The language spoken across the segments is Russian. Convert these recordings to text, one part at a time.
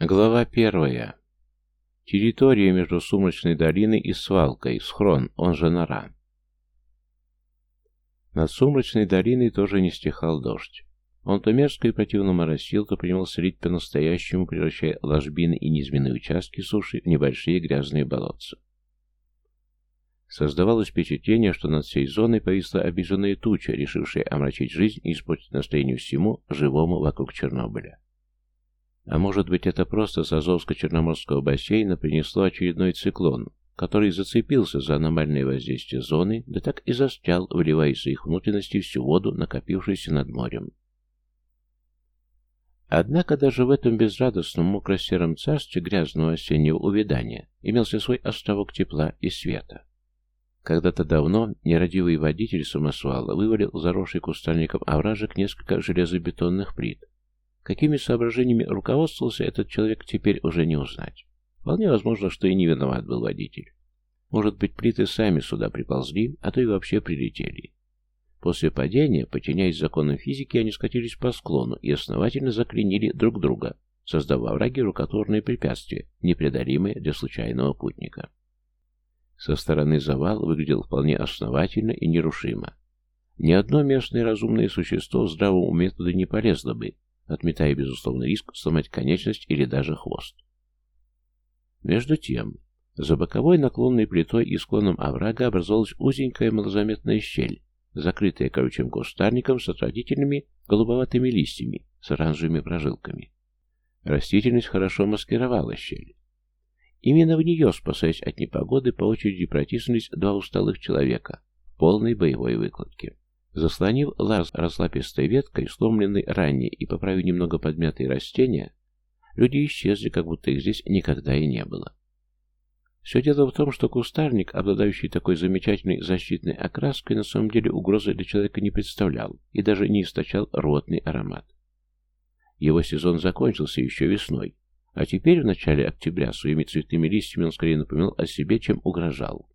Глава первая. Территория между Сумрачной долиной и Свалкой, Схрон, он же Нора. Над Сумрачной долиной тоже не стихал дождь. Он то мерзко и противно моросил, то принимался лить по-настоящему, превращая ложбины и низменные участки суши в небольшие грязные болотца. Создавалось впечатление, что над всей зоной повисла обиженная туча, решившая омрачить жизнь и испортить настроение всему живому вокруг Чернобыля. А может быть, это просто с Азовско-Черноморского бассейна принесло очередной циклон, который зацепился за аномальное воздействие зоны, да так и застрял, выливая из своих внутренностей всю воду, накопившуюся над морем. Однако даже в этом безрадостном мокро-сером царстве грязного осеннего увядания имелся свой островок тепла и света. Когда-то давно нерадивый водитель самосвала вывалил заросший кустарником овражек несколько железобетонных плит, Какими соображениями руководствовался этот человек, теперь уже не узнать. Вполне возможно, что и не виноват был водитель. Может быть, плиты сами сюда приползли, а то и вообще прилетели. После падения, подчиняясь законам физики, они скатились по склону и основательно заклинили друг друга, создав во враге рукотворные препятствия, непреодолимые для случайного путника. Со стороны завал выглядел вполне основательно и нерушимо. Ни одно местное разумное существо в здравом не полезло бы, отметая безусловный риск сломать конечность или даже хвост. Между тем, за боковой наклонной плитой и склоном оврага образовалась узенькая малозаметная щель, закрытая колючим кустарником с отвратительными голубоватыми листьями с оранжевыми прожилками. Растительность хорошо маскировала щель. Именно в нее, спасаясь от непогоды, по очереди протиснулись два усталых человека в полной боевой выкладке. Заслонив лаз разлапистой веткой, сломленной ранее и поправив немного подмятые растения, люди исчезли, как будто их здесь никогда и не было. Все дело в том, что кустарник, обладающий такой замечательной защитной окраской, на самом деле угрозы для человека не представлял и даже не источал ротный аромат. Его сезон закончился еще весной, а теперь, в начале октября, своими цветными листьями он скорее напоминал о себе, чем угрожал.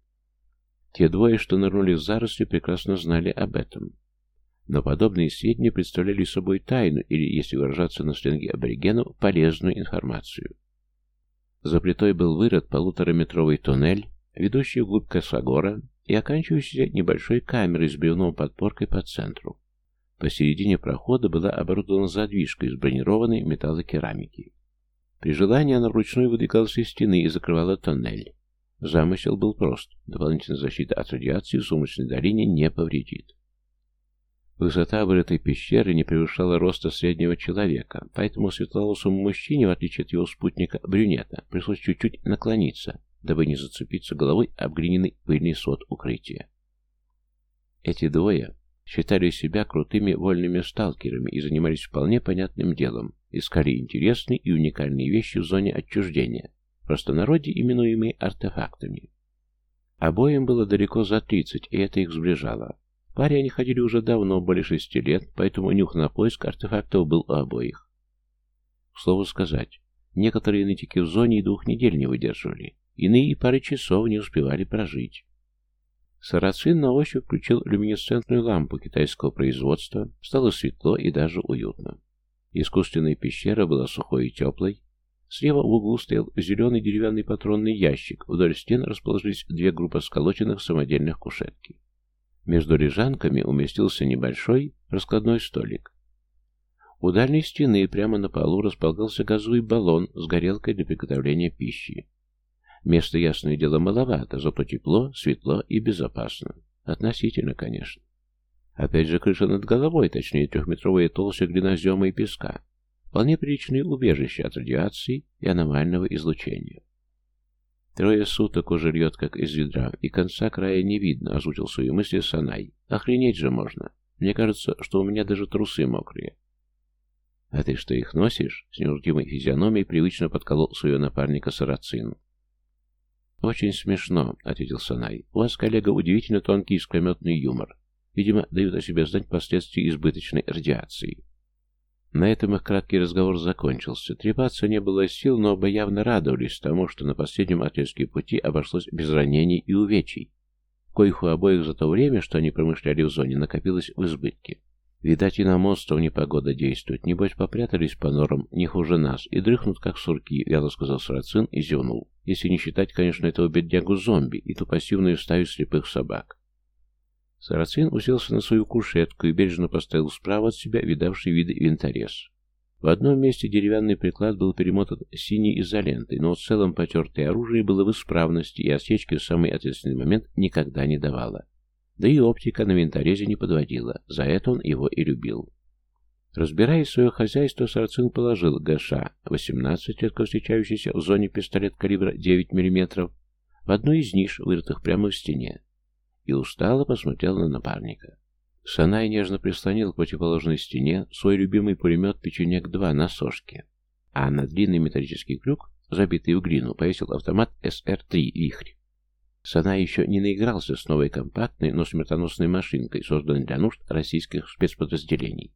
Те двое, что нырнули в заросли, прекрасно знали об этом. Но подобные сведения представляли собой тайну или, если выражаться на сленге аборигенов, полезную информацию. За плитой был вырод полутораметровый туннель, ведущий вглубь Косогора и оканчивающийся небольшой камерой с бревном подпоркой по центру. Посередине прохода была оборудована задвижка из бронированной металлокерамики. При желании она вручную выдвигалась из стены и закрывала тоннель. Замысел был прост. Дополнительная защита от радиации в сумочной долине не повредит. Высота вырытой пещеры не превышала роста среднего человека, поэтому светловолосому мужчине, в отличие от его спутника брюнета, пришлось чуть-чуть наклониться, дабы не зацепиться головой об глиняный пыльный свод укрытия. Эти двое считали себя крутыми вольными сталкерами и занимались вполне понятным делом, искали интересные и уникальные вещи в зоне отчуждения, простонародье именуемые артефактами. Обоим было далеко за тридцать, и это их сближало. В паре они ходили уже давно, более шести лет, поэтому нюх на поиск артефактов был у обоих. К слову сказать, некоторые нытики в зоне и двух недель не выдерживали, иные и пары часов не успевали прожить. Сарацин на ощупь включил люминесцентную лампу китайского производства, стало светло и даже уютно. Искусственная пещера была сухой и теплой, Слева в углу стоял зеленый деревянный патронный ящик, вдоль стен расположились две группы сколоченных самодельных кушетки. Между лежанками уместился небольшой раскладной столик. У дальней стены прямо на полу располагался газовый баллон с горелкой для приготовления пищи. Места, ясное дело, маловато, зато тепло, светло и безопасно. Относительно, конечно. Опять же, крыша над головой, точнее, трехметровая толща глинозема и песка. Вполне приличные убежища от радиации и аномального излучения. Трое суток уже льет, как из ведра, и конца края не видно, озвучил свои мысли Санай. Охренеть же можно. Мне кажется, что у меня даже трусы мокрые. А ты что, их носишь? С невозмутимой физиономией привычно подколол своего напарника Сарацин. «Очень смешно», — ответил Санай. «У вас, коллега, удивительно тонкий искрометный юмор. Видимо, дают о себе знать последствия избыточной радиации». На этом их краткий разговор закончился. Трепаться не было сил, но оба явно радовались тому, что на последнем отрезке пути обошлось без ранений и увечий, коих у обоих за то время, что они промышляли в зоне, накопилось в избытке. Видать, и на монстров непогода действует. Небось, попрятались по норам, не хуже нас, и дрыхнут, как сурки, вяло сказал Сарацин и зевнул. Если не считать, конечно, этого беднягу-зомби и ту пассивную стаю слепых собак. Сарацин уселся на свою кушетку и бережно поставил справа от себя видавший виды винторез. В одном месте деревянный приклад был перемотан синей изолентой, но в целом потертое оружие было в исправности и осечки в самый ответственный момент никогда не давало. Да и оптика на винторезе не подводила, за это он его и любил. Разбирая свое хозяйство, Сарацин положил ГШ-18, редко встречающийся в зоне пистолет калибра 9 мм, в одну из ниш, вырытых прямо в стене, и устало посмотрел на напарника. Санай нежно прислонил к противоположной стене свой любимый пулемет «Печенек-2» на сошке, а на длинный металлический крюк, забитый в глину, повесил автомат СР-3 «Вихрь». Сана еще не наигрался с новой компактной, но смертоносной машинкой, созданной для нужд российских спецподразделений,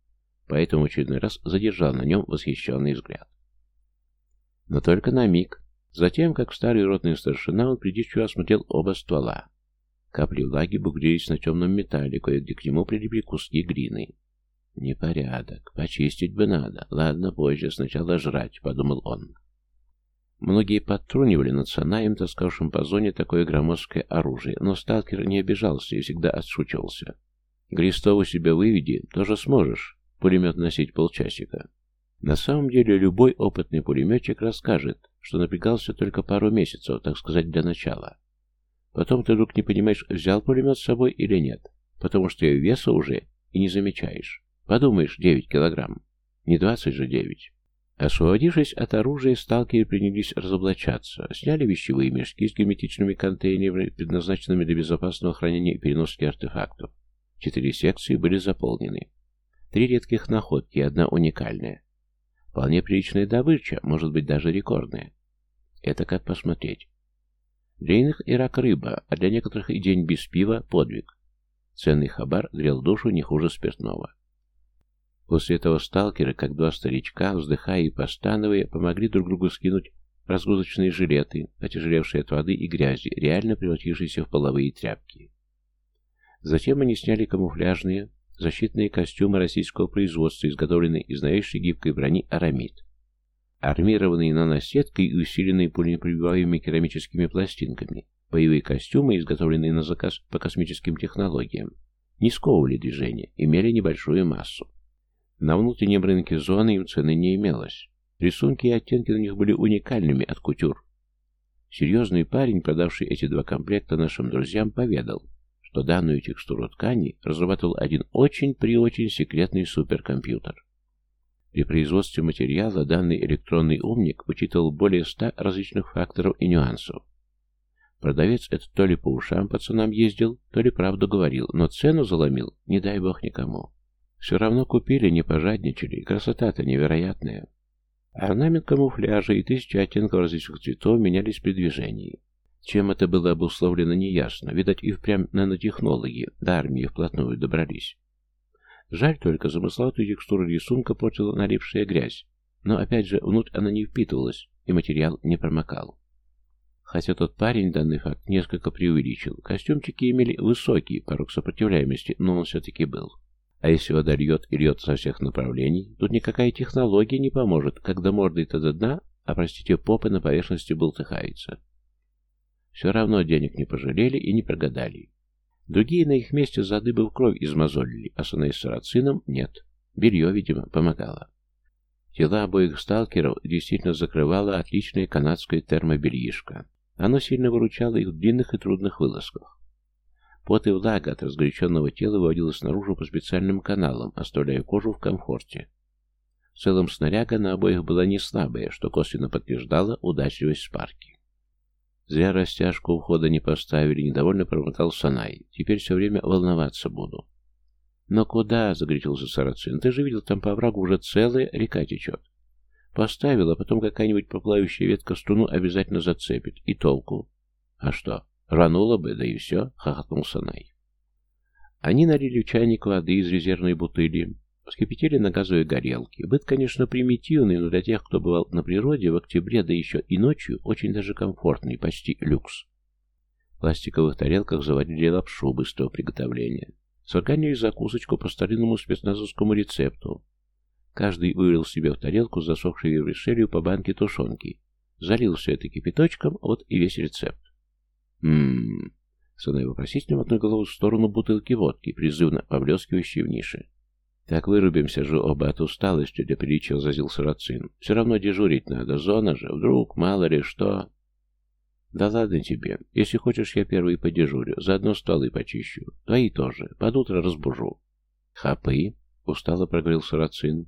поэтому очередной раз задержал на нем восхищенный взгляд. Но только на миг. Затем, как старый ротный старшина, он придирчиво осмотрел оба ствола. Капли влаги бугрились на темном металле, кое-где к нему прилипли куски глины. «Непорядок. Почистить бы надо. Ладно, позже. Сначала жрать», — подумал он. Многие подтрунивали над Санаем, таскавшим по зоне такое громоздкое оружие, но сталкер не обижался и всегда отшучивался. «Грестову себя выведи, тоже сможешь. Пулемет носить полчасика». На самом деле любой опытный пулеметчик расскажет, что напрягался только пару месяцев, так сказать, для начала. Потом ты вдруг не понимаешь, взял пулемет с собой или нет, потому что ее веса уже и не замечаешь. Подумаешь, 9 килограмм. Не 20 же 9. Освободившись от оружия, сталкеры принялись разоблачаться. Сняли вещевые мешки с герметичными контейнерами, предназначенными для безопасного хранения и переноски артефактов. Четыре секции были заполнены. Три редких находки и одна уникальная. Вполне приличная добыча, может быть даже рекордная. Это как посмотреть. Для иных и рак рыба, а для некоторых и день без пива – подвиг. Ценный хабар грел душу не хуже спиртного. После этого сталкеры, как два старичка, вздыхая и постановая, помогли друг другу скинуть разгрузочные жилеты, отяжелевшие от воды и грязи, реально превратившиеся в половые тряпки. Затем они сняли камуфляжные, защитные костюмы российского производства, изготовленные из новейшей гибкой брони «Арамид». Армированные наносеткой и усиленные пуленепробиваемыми керамическими пластинками, боевые костюмы, изготовленные на заказ по космическим технологиям, не сковывали движение, имели небольшую массу. На внутреннем рынке зоны им цены не имелось. Рисунки и оттенки на них были уникальными от кутюр. Серьезный парень, продавший эти два комплекта нашим друзьям, поведал, что данную текстуру ткани разрабатывал один очень-при-очень секретный суперкомпьютер. При производстве материала данный электронный умник учитывал более ста различных факторов и нюансов. Продавец этот то ли по ушам пацанам ездил, то ли правду говорил, но цену заломил, не дай бог никому. Все равно купили, не пожадничали, красота-то невероятная. Орнамент камуфляжа и тысячи оттенков различных цветов менялись при движении. Чем это было обусловлено, неясно. Видать, и впрямь нанотехнологи до армии вплотную добрались. Жаль только, замысловатую текстуру рисунка портила налипшая грязь. Но опять же, внутрь она не впитывалась, и материал не промокал. Хотя тот парень данный факт несколько преувеличил. Костюмчики имели высокий порог сопротивляемости, но он все-таки был. А если вода льет и льет со всех направлений, тут никакая технология не поможет, когда мордой-то до дна, а, простите, попы на поверхности болтыхается. Все равно денег не пожалели и не прогадали. Другие на их месте зады бы в кровь измозолили, а Саней с Сарацином нет. Белье, видимо, помогало. Тела обоих сталкеров действительно закрывала отличное канадское термобельишко. Оно сильно выручало их в длинных и трудных вылазках. Пот и влага от разгоряченного тела выводилась наружу по специальным каналам, оставляя кожу в комфорте. В целом снаряга на обоих была не слабая, что косвенно подтверждало удачливость спарки. Зря растяжку у входа не поставили, недовольно промотал Санай. Теперь все время волноваться буду. «Но куда?» — загорячился Сарацин. «Ты же видел, там по врагу уже целая река течет. Поставил, а потом какая-нибудь проплавающая ветка струну обязательно зацепит. И толку. А что? Рвануло бы, да и все, хохотнул Санай. Они налили в чайник воды из резервной бутыли, вскипятили на газовой горелке. Быт, конечно, примитивный, но для тех, кто бывал на природе в октябре, да еще и ночью, очень даже комфортный, почти люкс. В пластиковых тарелках заварили лапшу быстрого приготовления. сварганили закусочку по старинному спецназовскому рецепту. Каждый вылил себе в тарелку засохшей вермишелью по банке тушенки, залил все это кипяточком, вот и весь рецепт. Ммм... Санай вопросительно мотнул голову в сторону бутылки водки, призывно поблескивающей в нише. «Так вырубимся же оба от усталости», — для приличия возразил Сарацин. «Все равно дежурить надо, зона же, вдруг, мало ли что...» «Да ладно тебе. Если хочешь, я первый подежурю. Заодно столы почищу. Твои тоже. Под утро разбужу». «Хапы?» — устало проговорил Сарацин.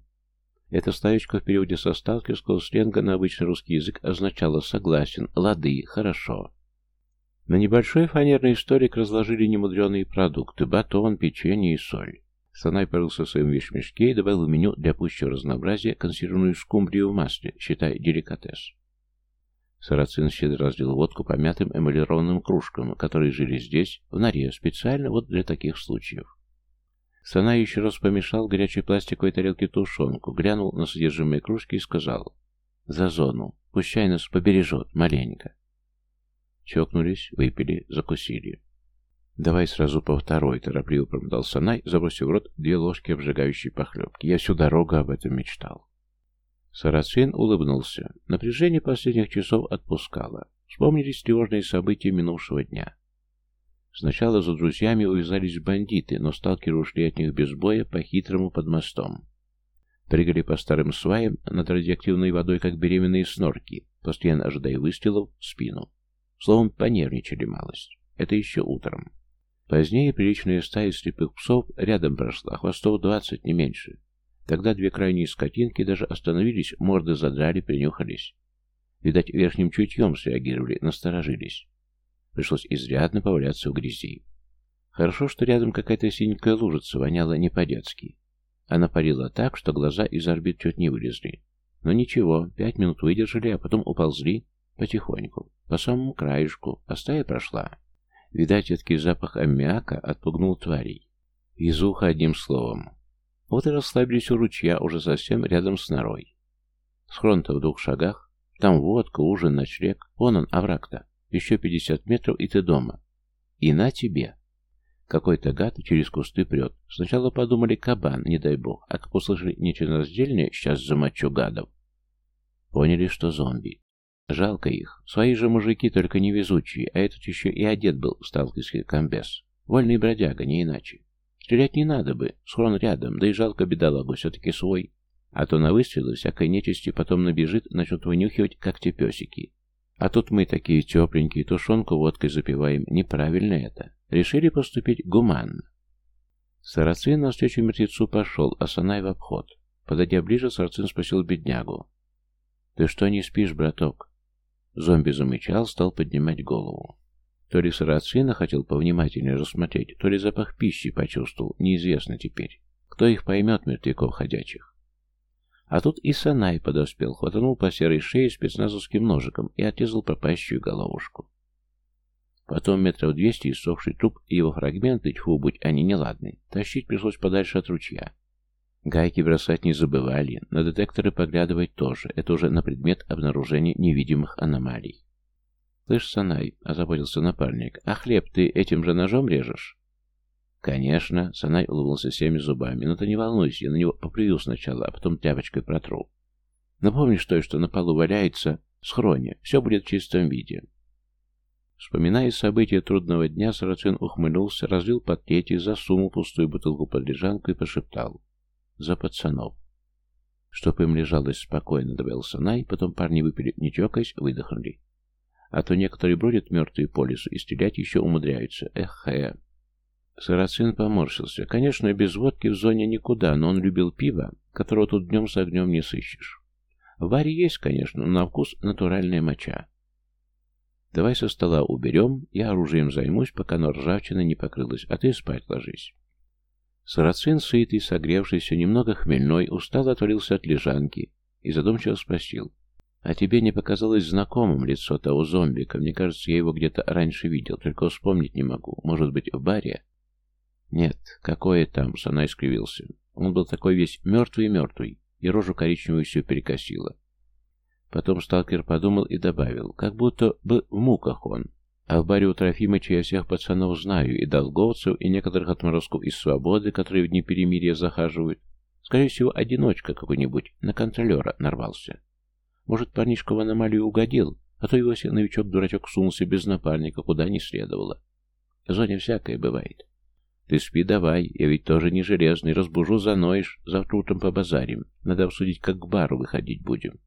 Эта ставочка в периоде со сталкерского сленга на обычный русский язык означала «согласен», «лады», «хорошо». На небольшой фанерный столик разложили немудреные продукты – батон, печенье и соль. Санай порылся в своем вещмешке и добавил в меню для пущего разнообразия консервированную скумбрию в масле, считай деликатес. Сарацин щедро разлил водку по мятым эмалированным кружкам, которые жили здесь, в норе, специально вот для таких случаев. Сана еще раз помешал горячей пластиковой тарелке тушенку, глянул на содержимое кружки и сказал «За зону, пущай нас побережет маленько». Чокнулись, выпили, закусили. «Давай сразу по второй», — торопливо промотал Санай, забросив в рот две ложки обжигающей похлебки. «Я всю дорогу об этом мечтал». Сарацин улыбнулся. Напряжение последних часов отпускало. Вспомнились тревожные события минувшего дня. Сначала за друзьями увязались бандиты, но сталкеры ушли от них без боя по-хитрому под мостом. Прыгали по старым сваям над радиоактивной водой, как беременные снорки, постоянно ожидая выстрелов в спину. Словом, понервничали малость. Это еще утром. Позднее приличная стая слепых псов рядом прошла, хвостов двадцать, не меньше. Тогда две крайние скотинки даже остановились, морды задрали, принюхались. Видать, верхним чутьем среагировали, насторожились. Пришлось изрядно поваляться в грязи. Хорошо, что рядом какая-то синенькая лужица воняла не по-детски. Она парила так, что глаза из орбит чуть не вылезли. Но ничего, пять минут выдержали, а потом уползли потихоньку, по самому краешку, а стая прошла. Видать, едкий запах аммиака отпугнул тварей. Из уха одним словом. Вот и расслабились у ручья, уже совсем рядом с норой. Схрон-то в двух шагах. Там водка, ужин, ночлег. Вон он, овраг-то. Еще пятьдесят метров, и ты дома. И на тебе. Какой-то гад через кусты прет. Сначала подумали кабан, не дай бог, а как услышали нечленораздельное, сейчас замочу гадов. Поняли, что зомби. Жалко их. Свои же мужики, только невезучие, а этот еще и одет был в сталкерский комбез. Вольный бродяга, не иначе. Стрелять не надо бы, схрон рядом, да и жалко бедолагу, все-таки свой. А то на выстрелы всякой нечисти потом набежит, начнут вынюхивать, как те песики. А тут мы такие тепленькие, тушенку водкой запиваем. Неправильно это. Решили поступить гуманно. Сарацин навстречу мертвецу пошел, а Санай в обход. Подойдя ближе, Сарацин спросил беднягу. «Ты что не спишь, браток?» Зомби замычал, стал поднимать голову. То ли сарацина хотел повнимательнее рассмотреть, то ли запах пищи почувствовал, неизвестно теперь. Кто их поймет, мертвяков ходячих? А тут и Санай подоспел, хватанул по серой шее спецназовским ножиком и отрезал пропащую головушку. Потом метров двести иссохший труп и его фрагменты, тьфу, будь они неладны, тащить пришлось подальше от ручья. Гайки бросать не забывали, на детекторы поглядывать тоже, это уже на предмет обнаружения невидимых аномалий. «Слышь, Санай», — озаботился напарник, — «а хлеб ты этим же ножом режешь?» «Конечно», — Санай улыбнулся всеми зубами, — «но ты не волнуйся, я на него поплюю сначала, а потом тряпочкой протру. Напомнишь то, что на полу валяется, схроне, все будет в чистом виде». Вспоминая события трудного дня, Сарацин ухмыльнулся, разлил под третий, засунул пустую бутылку под лежанку и пошептал. За пацанов. Чтоб им лежалось спокойно, добавил Санай, потом парни выпили, не чокаясь, выдохнули. А то некоторые бродят мертвые по лесу и стрелять еще умудряются. Эх, э. Сарацин поморщился. Конечно, без водки в зоне никуда, но он любил пиво, которого тут днем с огнем не сыщешь. В баре есть, конечно, но на вкус натуральная моча. Давай со стола уберем, я оружием займусь, пока оно ржавчина не покрылась, а ты спать ложись. Сарацин, сытый, согревшийся, немного хмельной, устало отвалился от лежанки и задумчиво спросил. «А тебе не показалось знакомым лицо того зомбика? Мне кажется, я его где-то раньше видел, только вспомнить не могу. Может быть, в баре?» «Нет, какое там?» — Санай скривился. Он был такой весь мертвый-мертвый, и рожу коричневую все перекосило. Потом сталкер подумал и добавил, как будто бы в муках он. А в баре у Трофимыча я всех пацанов знаю, и долговцев, и некоторых отморозков из свободы, которые в дни перемирия захаживают. Скорее всего, одиночка какой-нибудь на контролера нарвался. Может, парнишка в аномалию угодил, а то его новичок-дурачок сунулся без напарника, куда не следовало. В зоне всякое бывает. Ты спи давай, я ведь тоже не железный, разбужу, заноешь, завтра утром побазарим. Надо обсудить, как к бару выходить будем.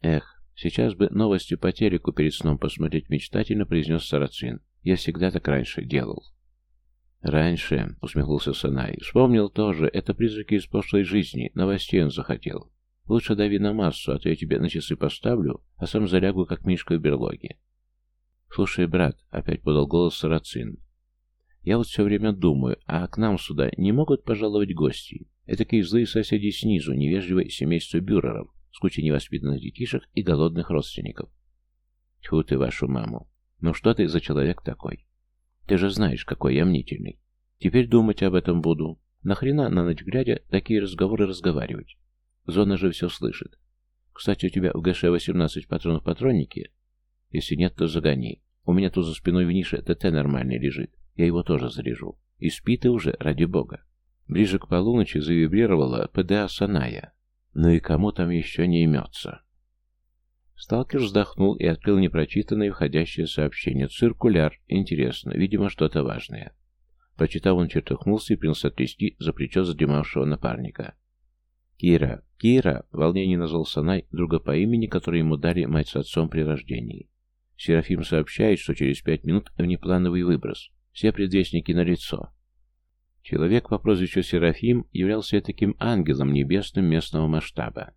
Эх, Сейчас бы новости по телеку перед сном посмотреть мечтательно, произнес Сарацин. Я всегда так раньше делал. Раньше, усмехнулся Санай. Вспомнил тоже, это призраки из прошлой жизни, новостей он захотел. Лучше дави на массу, а то я тебе на часы поставлю, а сам залягу, как мишка в берлоге. Слушай, брат, опять подал голос Сарацин. Я вот все время думаю, а к нам сюда не могут пожаловать гости? Этакие злые соседи снизу, невежливое семейство бюреров с кучей невоспитанных детишек и голодных родственников. Тьфу ты, вашу маму. Ну что ты за человек такой? Ты же знаешь, какой я мнительный. Теперь думать об этом буду. Нахрена на ночь глядя такие разговоры разговаривать? Зона же все слышит. Кстати, у тебя в ГШ-18 патронов патронники? Если нет, то загони. У меня тут за спиной в нише ТТ нормальный лежит. Я его тоже заряжу. И спи ты уже, ради бога. Ближе к полуночи завибрировала ПДА Саная. Ну и кому там еще не имется? Сталкер вздохнул и открыл непрочитанное входящее сообщение. Циркуляр. Интересно. Видимо, что-то важное. Прочитав, он чертыхнулся и принялся трясти за плечо задремавшего напарника. «Кира! Кира!» — волнение назвал Санай, друга по имени, который ему дали мать с отцом при рождении. Серафим сообщает, что через пять минут внеплановый выброс. Все предвестники на лицо. Человек по прозвищу Серафим являлся таким ангелом небесным местного масштаба,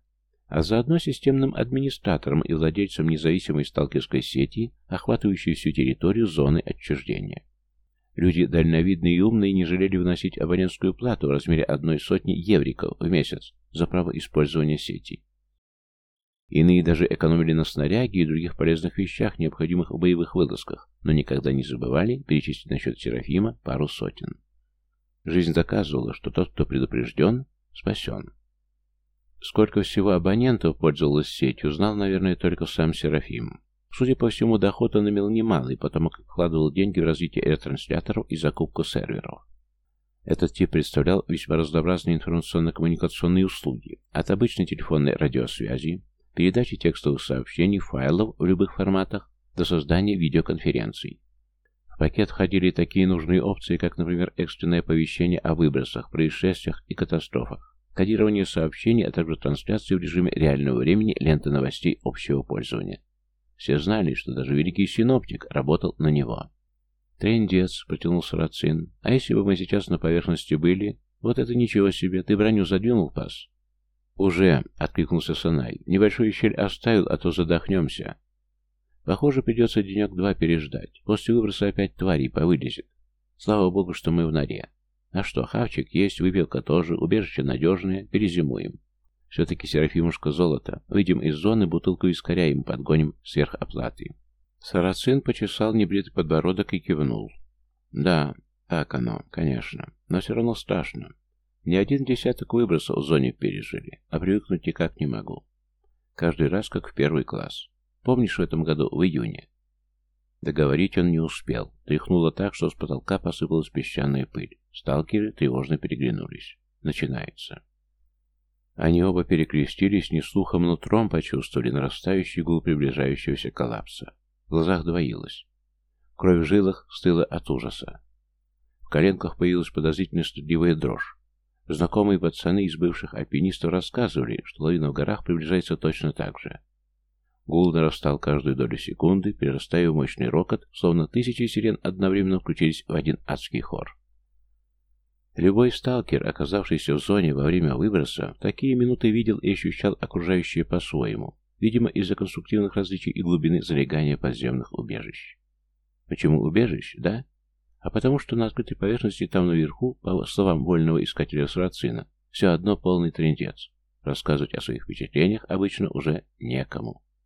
а заодно системным администратором и владельцем независимой сталкерской сети, охватывающей всю территорию зоны отчуждения. Люди дальновидные и умные не жалели вносить абонентскую плату в размере одной сотни евриков в месяц за право использования сети. Иные даже экономили на снаряге и других полезных вещах, необходимых в боевых вылазках, но никогда не забывали перечислить на счет Серафима пару сотен. Жизнь доказывала, что тот, кто предупрежден, спасен. Сколько всего абонентов пользовалась сетью, знал, наверное, только сам Серафим. Судя по всему, доход он имел немалый, потому как вкладывал деньги в развитие ретрансляторов и закупку серверов. Этот тип представлял весьма разнообразные информационно-коммуникационные услуги, от обычной телефонной радиосвязи, передачи текстовых сообщений, файлов в любых форматах, до создания видеоконференций пакет входили такие нужные опции, как, например, экстренное оповещение о выбросах, происшествиях и катастрофах, кодирование сообщений, а также трансляции в режиме реального времени ленты новостей общего пользования. Все знали, что даже великий синоптик работал на него. «Трендец», — протянул Сарацин, — «а если бы мы сейчас на поверхности были? Вот это ничего себе, ты броню задвинул, пас?» «Уже», — откликнулся Санай, — «небольшую щель оставил, а то задохнемся». Похоже, придется денек-два переждать. После выброса опять тварей повылезет. Слава богу, что мы в норе. А что, хавчик есть, выпилка тоже, убежище надежное, перезимуем. Все-таки Серафимушка золото. Выйдем из зоны, бутылку искоряем, подгоним сверх оплаты. Сарацин почесал небритый подбородок и кивнул. Да, так оно, конечно. Но все равно страшно. Ни один десяток выбросов в зоне пережили, а привыкнуть никак не могу. Каждый раз как в первый класс. Помнишь, в этом году, в июне?» Договорить он не успел. Тряхнуло так, что с потолка посыпалась песчаная пыль. Сталкеры тревожно переглянулись. Начинается. Они оба перекрестились, не слухом, но тром почувствовали нарастающий гул приближающегося коллапса. В глазах двоилось. Кровь в жилах стыла от ужаса. В коленках появилась подозрительно стыдливая дрожь. Знакомые пацаны из бывших альпинистов рассказывали, что лавина в горах приближается точно так же. Гул нарастал каждую долю секунды, перерастая в мощный рокот, словно тысячи сирен одновременно включились в один адский хор. Любой сталкер, оказавшийся в зоне во время выброса, такие минуты видел и ощущал окружающее по-своему, видимо, из-за конструктивных различий и глубины залегания подземных убежищ. Почему убежищ, да? А потому что на открытой поверхности там наверху, по словам вольного искателя сарацина, все одно полный трендец. Рассказывать о своих впечатлениях обычно уже некому.